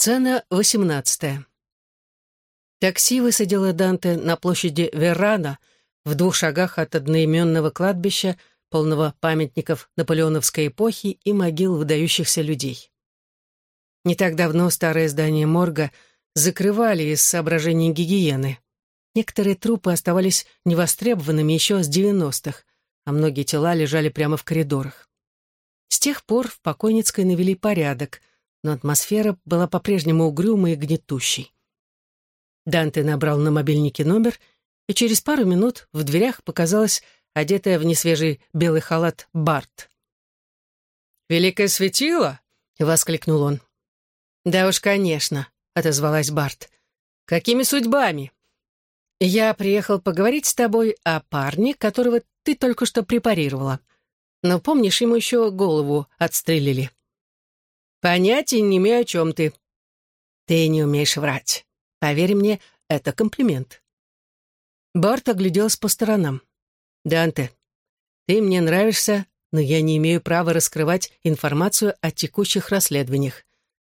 Сцена восемнадцатая. Такси высадило Данте на площади Верана в двух шагах от одноименного кладбища, полного памятников наполеоновской эпохи и могил выдающихся людей. Не так давно старое здание морга закрывали из соображений гигиены. Некоторые трупы оставались невостребованными еще с 90-х, а многие тела лежали прямо в коридорах. С тех пор в покойницкой навели порядок, но атмосфера была по-прежнему угрюмой и гнетущей. Данте набрал на мобильнике номер, и через пару минут в дверях показалась одетая в несвежий белый халат Барт. «Великое светило!» — воскликнул он. «Да уж, конечно», — отозвалась Барт. «Какими судьбами?» «Я приехал поговорить с тобой о парне, которого ты только что препарировала. Но помнишь, ему еще голову отстрелили?» «Понятия не имею, о чем ты». «Ты не умеешь врать. Поверь мне, это комплимент». Барт огляделся по сторонам. «Данте, ты мне нравишься, но я не имею права раскрывать информацию о текущих расследованиях.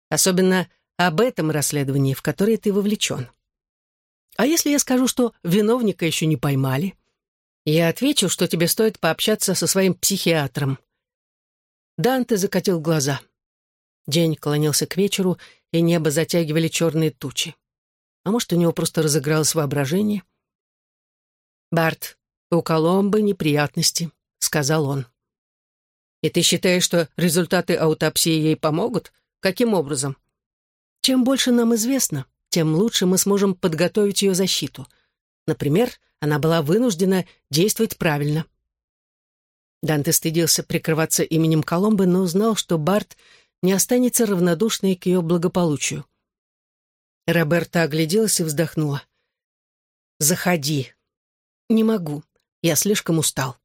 Особенно об этом расследовании, в которое ты вовлечен. А если я скажу, что виновника еще не поймали? Я отвечу, что тебе стоит пообщаться со своим психиатром». Данте закатил глаза. День клонился к вечеру, и небо затягивали черные тучи. А может, у него просто разыгралось воображение? «Барт, у Коломбы неприятности», — сказал он. «И ты считаешь, что результаты аутопсии ей помогут? Каким образом?» «Чем больше нам известно, тем лучше мы сможем подготовить ее защиту. Например, она была вынуждена действовать правильно». Данте стыдился прикрываться именем Коломбы, но узнал, что Барт не останется равнодушной к ее благополучию. Роберта огляделась и вздохнула. «Заходи». «Не могу. Я слишком устал».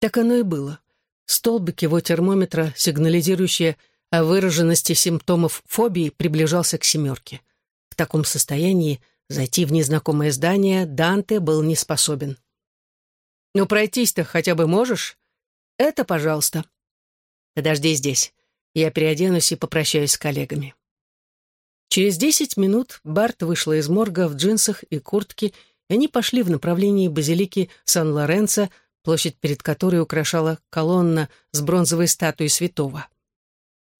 Так оно и было. Столбик его термометра, сигнализирующий о выраженности симптомов фобии, приближался к семерке. В таком состоянии зайти в незнакомое здание Данте был не способен. «Ну, пройтись-то хотя бы можешь?» «Это, пожалуйста». «Подожди здесь. Я переоденусь и попрощаюсь с коллегами». Через десять минут Барт вышла из морга в джинсах и куртке, и они пошли в направлении базилики Сан-Лоренцо, площадь перед которой украшала колонна с бронзовой статуей святого.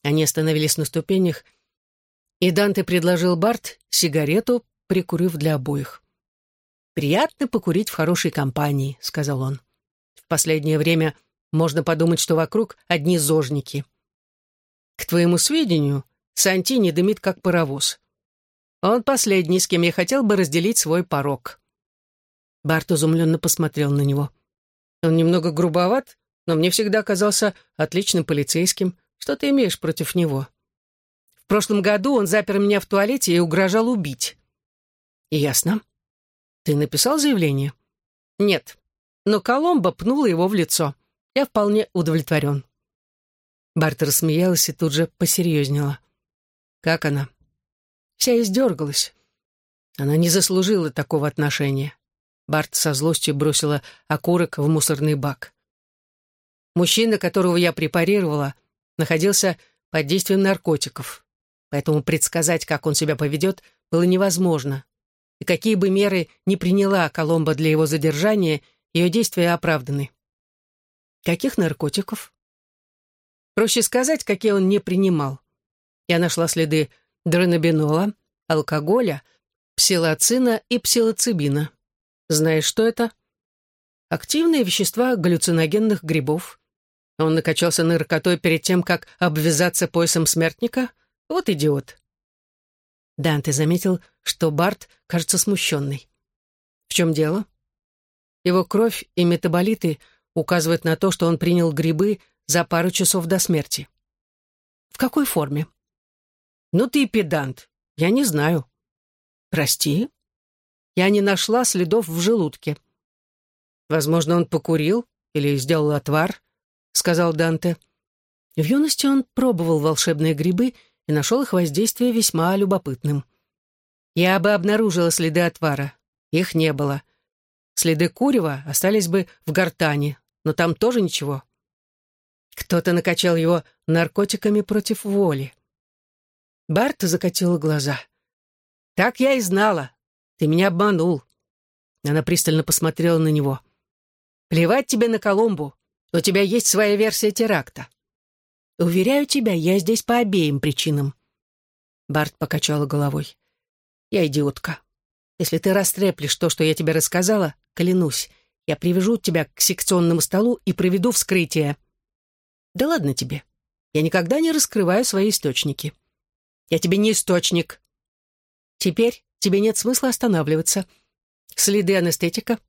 Они остановились на ступенях, и Данте предложил Барт сигарету, прикурив для обоих. «Приятно покурить в хорошей компании», — сказал он. «В последнее время можно подумать, что вокруг одни зожники». «К твоему сведению, Сантини дымит, как паровоз. Он последний, с кем я хотел бы разделить свой порог. Барт изумленно посмотрел на него. Он немного грубоват, но мне всегда казался отличным полицейским. Что ты имеешь против него? В прошлом году он запер меня в туалете и угрожал убить. Ясно. Ты написал заявление? Нет. Но Коломбо пнула его в лицо. Я вполне удовлетворен. Барт рассмеялась и тут же посерьезнела. Как она? Вся издергалась. Она не заслужила такого отношения. Барт со злостью бросила окурок в мусорный бак. Мужчина, которого я препарировала, находился под действием наркотиков, поэтому предсказать, как он себя поведет, было невозможно. И какие бы меры ни приняла Коломба для его задержания, ее действия оправданы. Каких наркотиков? Проще сказать, какие он не принимал. Я нашла следы дронобинола, алкоголя, псилоцина и псилоцибина. Знаешь, что это? Активные вещества галлюциногенных грибов. Он накачался наркотой перед тем, как обвязаться поясом смертника? Вот идиот. Данте заметил, что Барт кажется смущенный. В чем дело? Его кровь и метаболиты указывают на то, что он принял грибы за пару часов до смерти. В какой форме? «Ну ты педант. Я не знаю». «Прости?» «Я не нашла следов в желудке». «Возможно, он покурил или сделал отвар», — сказал Данте. В юности он пробовал волшебные грибы и нашел их воздействие весьма любопытным. Я бы обнаружила следы отвара. Их не было. Следы курева остались бы в гортане, но там тоже ничего. Кто-то накачал его наркотиками против воли. Барт закатила глаза. «Так я и знала. Ты меня обманул». Она пристально посмотрела на него. «Плевать тебе на Колумбу. У тебя есть своя версия теракта». «Уверяю тебя, я здесь по обеим причинам». Барт покачала головой. «Я идиотка. Если ты растреплешь то, что я тебе рассказала, клянусь, я привяжу тебя к секционному столу и проведу вскрытие». «Да ладно тебе. Я никогда не раскрываю свои источники». «Я тебе не источник». «Теперь тебе нет смысла останавливаться. Следы анестетика?»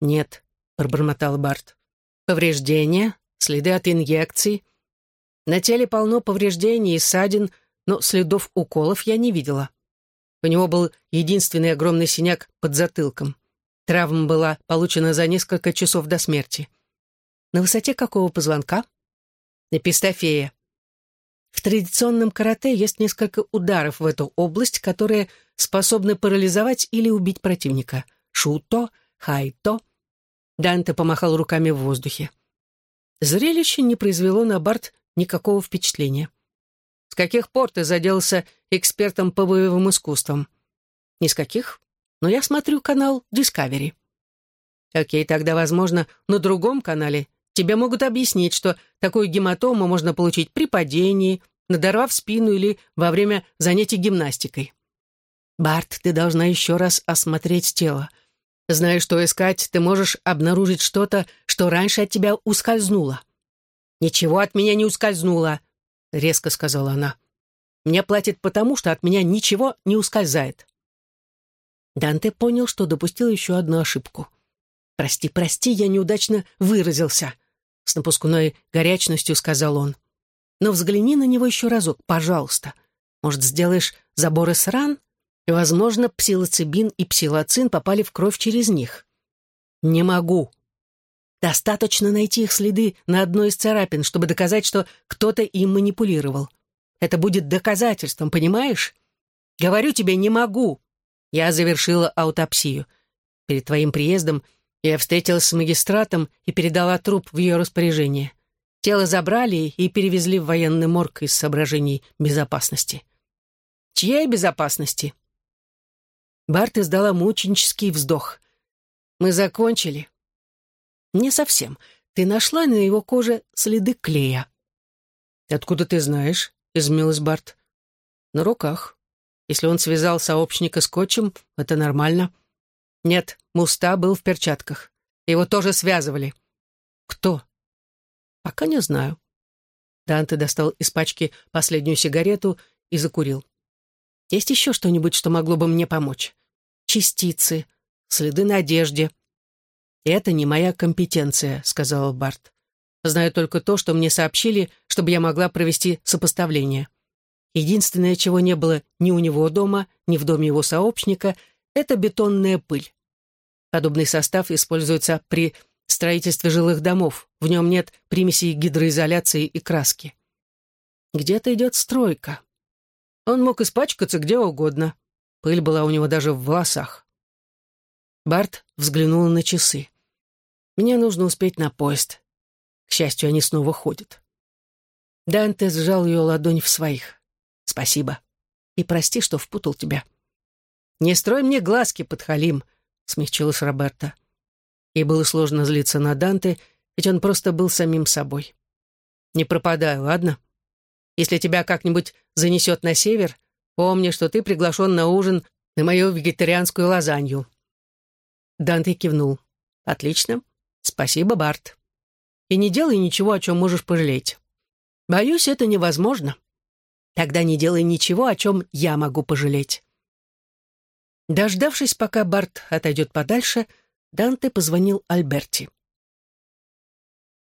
«Нет», — пробормотал Барт. «Повреждения, следы от инъекций. На теле полно повреждений и ссадин, но следов уколов я не видела. У него был единственный огромный синяк под затылком. Травма была получена за несколько часов до смерти. На высоте какого позвонка? Эпистофея. В традиционном карате есть несколько ударов в эту область, которые способны парализовать или убить противника. Шуто, хайто. Данте помахал руками в воздухе. Зрелище не произвело на Барт никакого впечатления. С каких пор ты заделался экспертом по боевым искусствам? Ни с каких. Но я смотрю канал Discovery. Окей, тогда, возможно, на другом канале тебе могут объяснить, что такую гематому можно получить при падении, надорвав спину или во время занятий гимнастикой. Барт, ты должна еще раз осмотреть тело. Зная, что искать, ты можешь обнаружить что-то, что раньше от тебя ускользнуло. «Ничего от меня не ускользнуло», — резко сказала она. «Мне платят потому, что от меня ничего не ускользает». Данте понял, что допустил еще одну ошибку. «Прости, прости, я неудачно выразился», — с напускной горячностью сказал он. «Но взгляни на него еще разок, пожалуйста. Может, сделаешь забор из ран? И, возможно, псилоцибин и псилоцин попали в кровь через них». «Не могу», Достаточно найти их следы на одной из царапин, чтобы доказать, что кто-то им манипулировал. Это будет доказательством, понимаешь? Говорю тебе, не могу. Я завершила аутопсию. Перед твоим приездом я встретилась с магистратом и передала труп в ее распоряжение. Тело забрали и перевезли в военный морг из соображений безопасности. Чьей безопасности? Барт издала мученический вздох. Мы закончили. «Не совсем. Ты нашла на его коже следы клея». «Откуда ты знаешь?» — изумилась Барт. «На руках. Если он связал сообщника скотчем, это нормально». «Нет, Муста был в перчатках. Его тоже связывали». «Кто?» «Пока не знаю». Данте достал из пачки последнюю сигарету и закурил. «Есть еще что-нибудь, что могло бы мне помочь? Частицы, следы на одежде». «Это не моя компетенция», — сказал Барт. «Знаю только то, что мне сообщили, чтобы я могла провести сопоставление. Единственное, чего не было ни у него дома, ни в доме его сообщника, это бетонная пыль. Подобный состав используется при строительстве жилых домов. В нем нет примесей гидроизоляции и краски. Где-то идет стройка. Он мог испачкаться где угодно. Пыль была у него даже в волосах. Барт взглянул на часы. Мне нужно успеть на поезд. К счастью, они снова ходят. Данте сжал ее ладонь в своих. «Спасибо. И прости, что впутал тебя». «Не строй мне глазки, подхалим», — смягчилась Роберта. Ей было сложно злиться на Данте, ведь он просто был самим собой. «Не пропадай, ладно? Если тебя как-нибудь занесет на север, помни, что ты приглашен на ужин на мою вегетарианскую лазанью». Данте кивнул. «Отлично. Спасибо, Барт. И не делай ничего, о чем можешь пожалеть. Боюсь, это невозможно. Тогда не делай ничего, о чем я могу пожалеть. Дождавшись, пока Барт отойдет подальше, Данте позвонил Альберти.